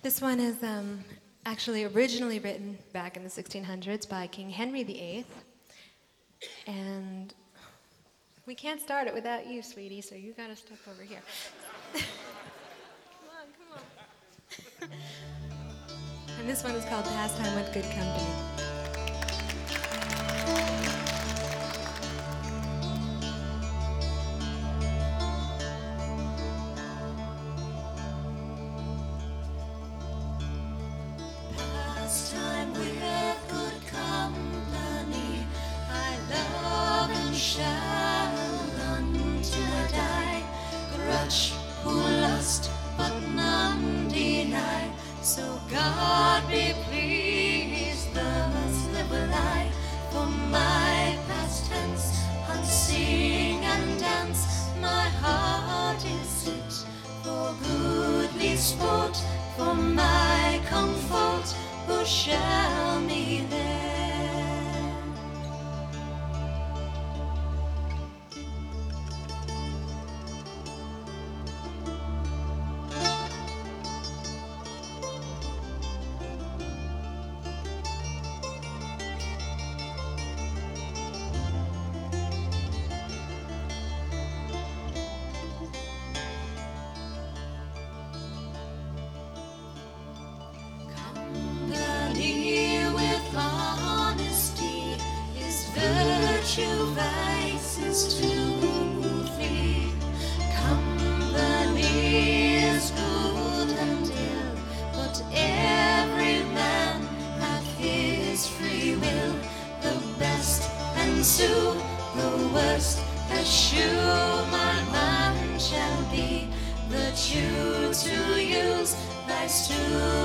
This one is um, actually originally written back in the 1600s by King Henry VIII. And we can't start it without you, sweetie, so you gotta step over here. come on, come on. and this one is called Pastime with Good Company. Who lust, but none deny. So God be pleased, thus live will I. For my past tense, hunt, sing and dance, my heart is it for goodly sport, for my comfort, who shall me there? Sue the worst, eschew my man shall be. Virtue to use, vice to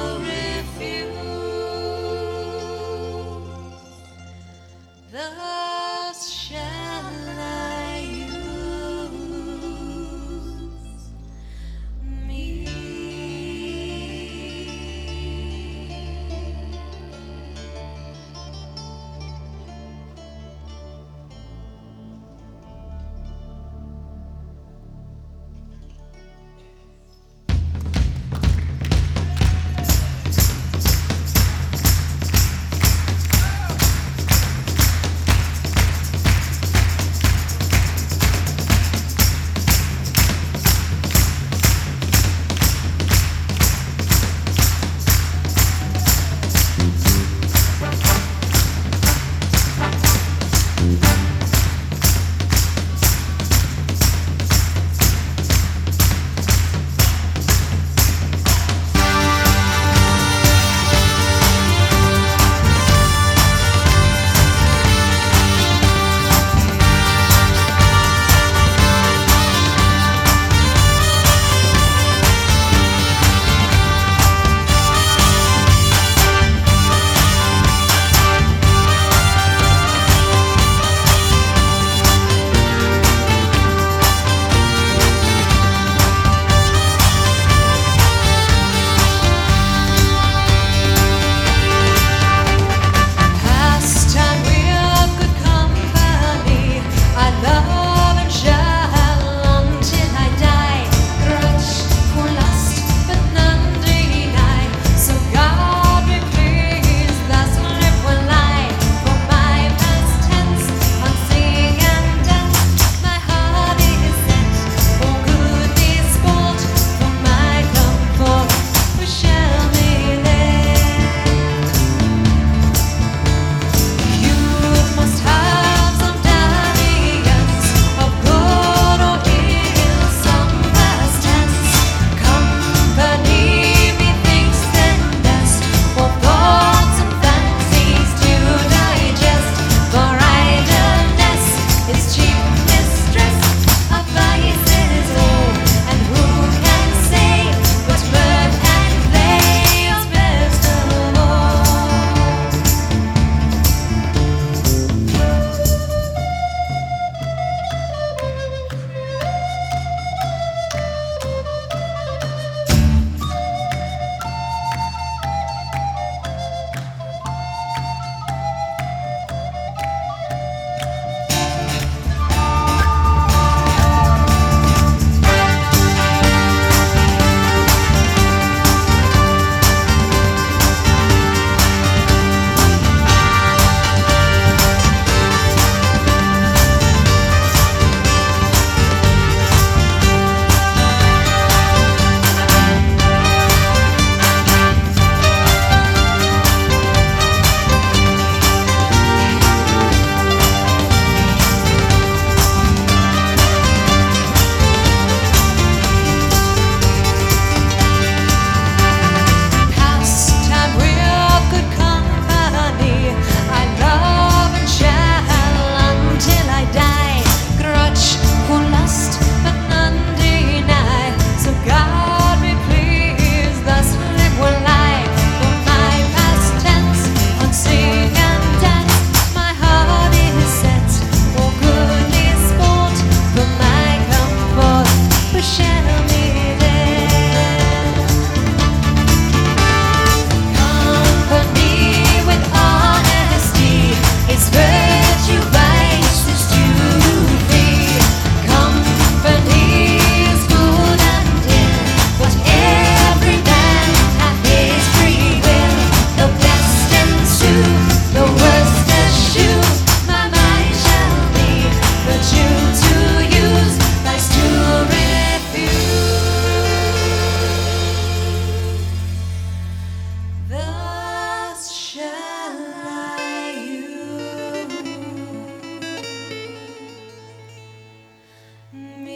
me.